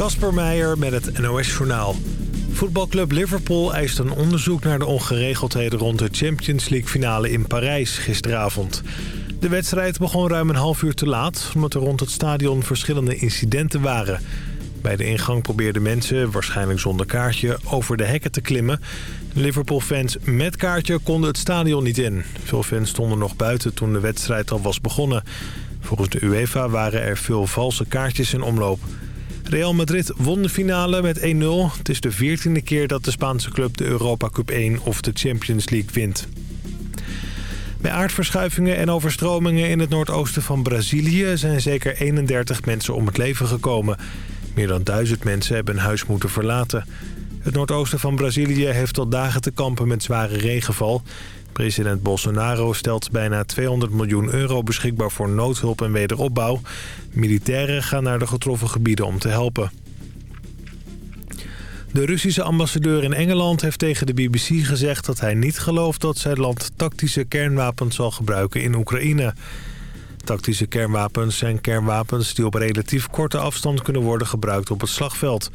Kasper Meijer met het NOS-journaal. Voetbalclub Liverpool eist een onderzoek naar de ongeregeldheden... rond de Champions League-finale in Parijs gisteravond. De wedstrijd begon ruim een half uur te laat... omdat er rond het stadion verschillende incidenten waren. Bij de ingang probeerden mensen, waarschijnlijk zonder kaartje... over de hekken te klimmen. Liverpool-fans met kaartje konden het stadion niet in. Veel fans stonden nog buiten toen de wedstrijd al was begonnen. Volgens de UEFA waren er veel valse kaartjes in omloop... Real Madrid won de finale met 1-0. Het is de veertiende keer dat de Spaanse club de Europa Cup 1 of de Champions League wint. Bij aardverschuivingen en overstromingen in het noordoosten van Brazilië... zijn zeker 31 mensen om het leven gekomen. Meer dan duizend mensen hebben hun huis moeten verlaten. Het noordoosten van Brazilië heeft al dagen te kampen met zware regenval. President Bolsonaro stelt bijna 200 miljoen euro beschikbaar voor noodhulp en wederopbouw. Militairen gaan naar de getroffen gebieden om te helpen. De Russische ambassadeur in Engeland heeft tegen de BBC gezegd dat hij niet gelooft dat zijn land tactische kernwapens zal gebruiken in Oekraïne. Tactische kernwapens zijn kernwapens die op relatief korte afstand kunnen worden gebruikt op het slagveld.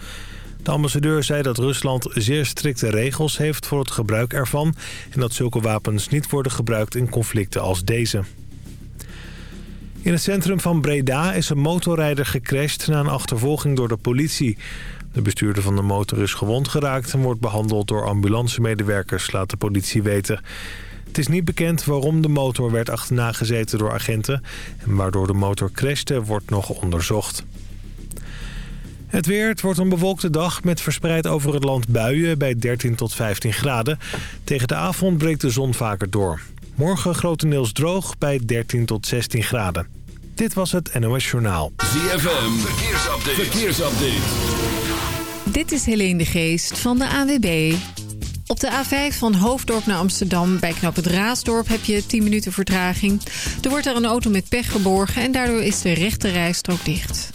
De ambassadeur zei dat Rusland zeer strikte regels heeft voor het gebruik ervan... en dat zulke wapens niet worden gebruikt in conflicten als deze. In het centrum van Breda is een motorrijder gecrashed na een achtervolging door de politie. De bestuurder van de motor is gewond geraakt en wordt behandeld door ambulancemedewerkers, laat de politie weten. Het is niet bekend waarom de motor werd achterna gezeten door agenten en waardoor de motor crashte wordt nog onderzocht. Het weer, het wordt een bewolkte dag met verspreid over het land buien bij 13 tot 15 graden. Tegen de avond breekt de zon vaker door. Morgen grotendeels droog bij 13 tot 16 graden. Dit was het NOS Journaal. ZFM, verkeersupdate. verkeersupdate. Dit is Helene de Geest van de AWB. Op de A5 van Hoofddorp naar Amsterdam bij knap het Raasdorp heb je 10 minuten vertraging. Er wordt er een auto met pech geborgen en daardoor is de rechte rijstrook dicht.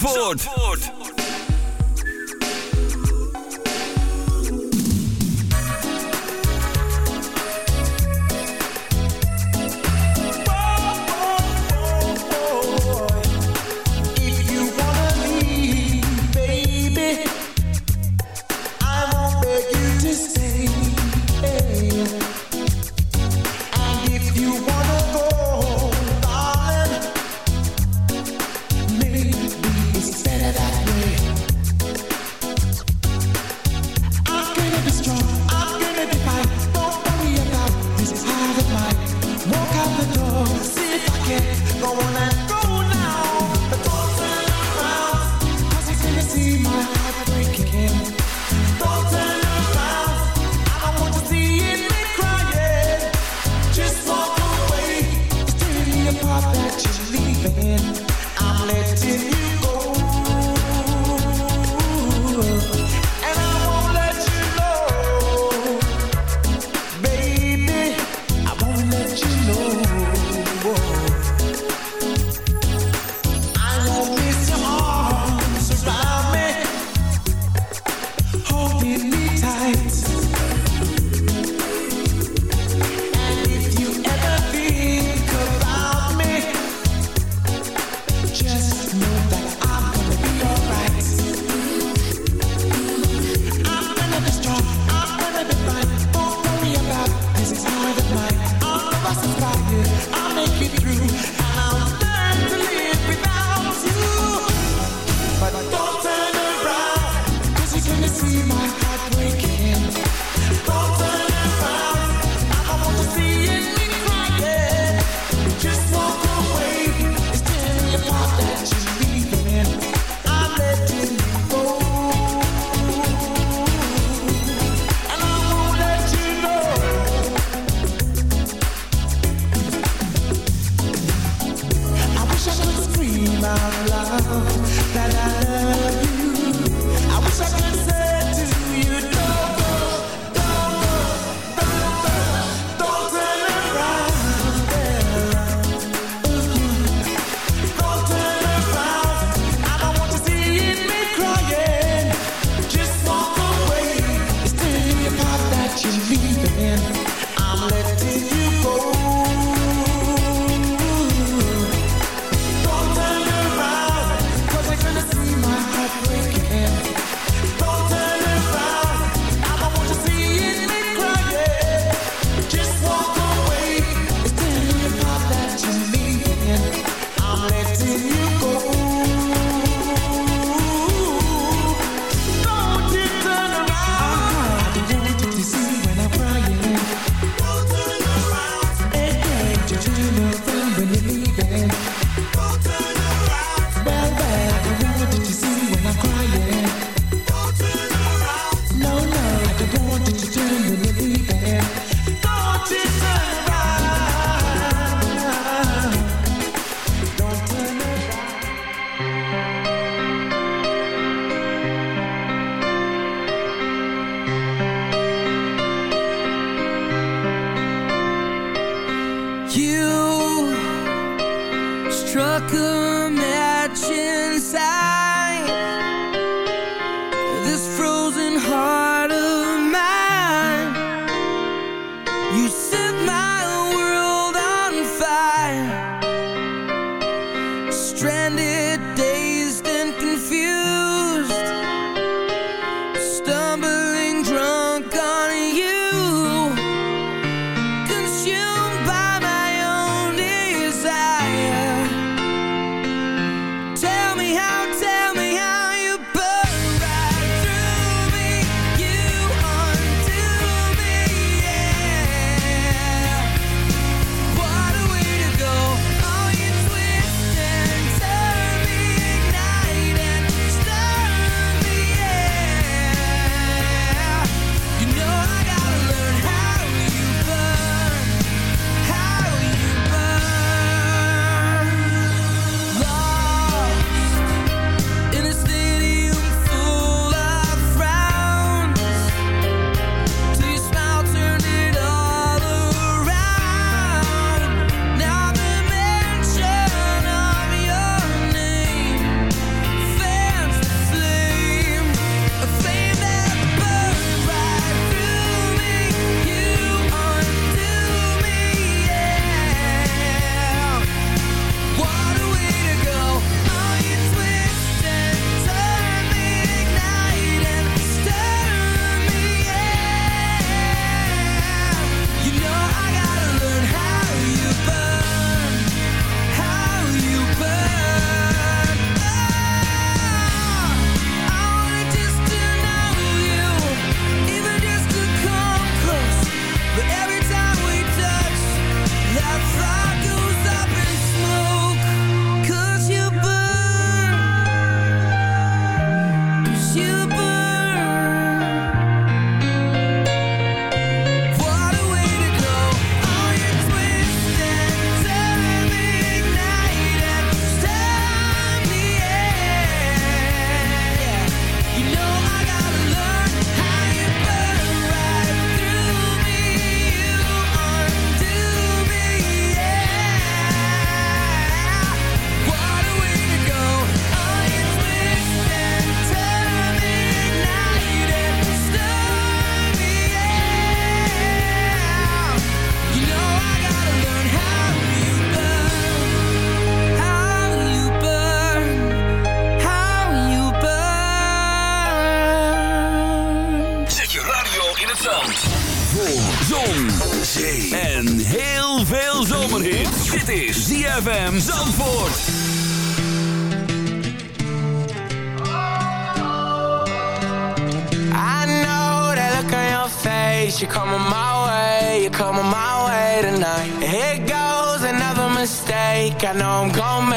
See my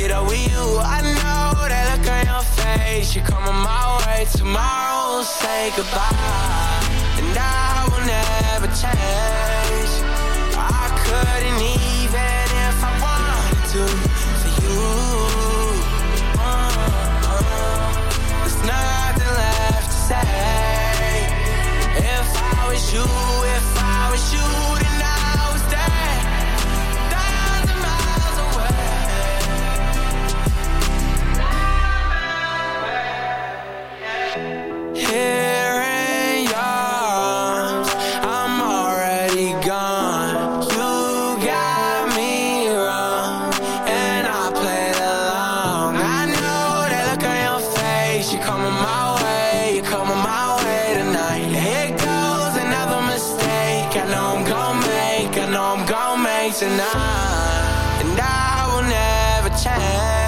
it up with you. I know that look on your face. You're coming my way tomorrow. We'll say goodbye, and I will never change. I couldn't even if I wanted to for you. Uh-huh. There's nothing left to say. If I was you, if I was you, gon' make, I know I'm gon' make tonight. And I will never change.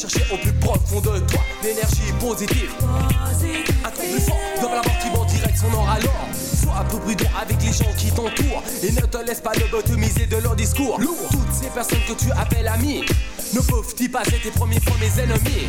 chercher au plus profond de toi l'énergie positive. positive. Un truc plus fort dans la mort qui vend direct son or alors. Sois un peu prudent avec les gens qui t'entourent et ne te laisse pas lobotomiser de leur discours. Lourd. Toutes ces personnes que tu appelles amis ne peuvent-ils pas être tes premiers fois mes ennemis?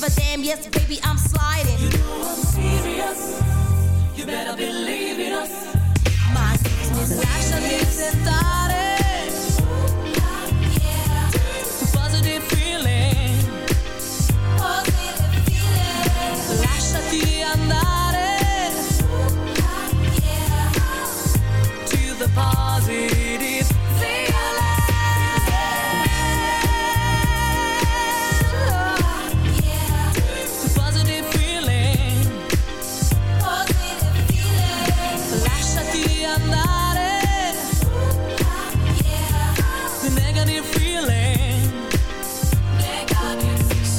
Give a damn, yes, baby, I'm sliding. You know I'm serious. You better believe in us. My business, Lasciami sentare. Positive feeling. positive feeling. Lasciati andare. To the positive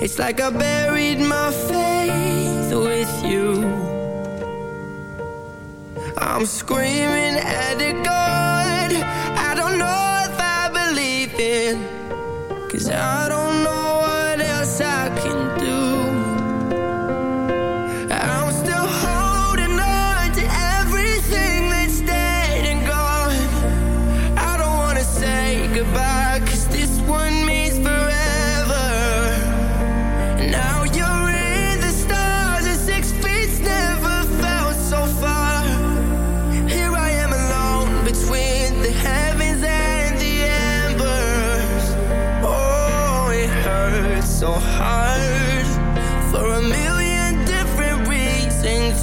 It's like I buried my faith with you. I'm screaming at the God I don't know if I believe in. Cause I don't know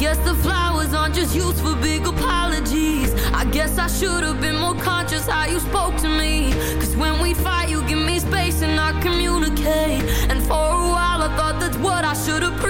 Guess the flowers aren't just used for big apologies. I guess I should have been more conscious how you spoke to me. Cause when we fight, you give me space and I communicate. And for a while, I thought that's what I should appreciate.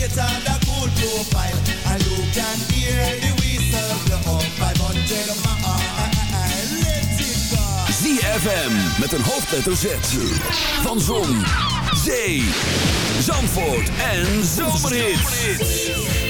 Get on the cool profile. The whistle blow. 500 miles. Let it go. ZFM met een hoofdletter Z. Van Zon, Zee, Zandvoort en Zomerhits.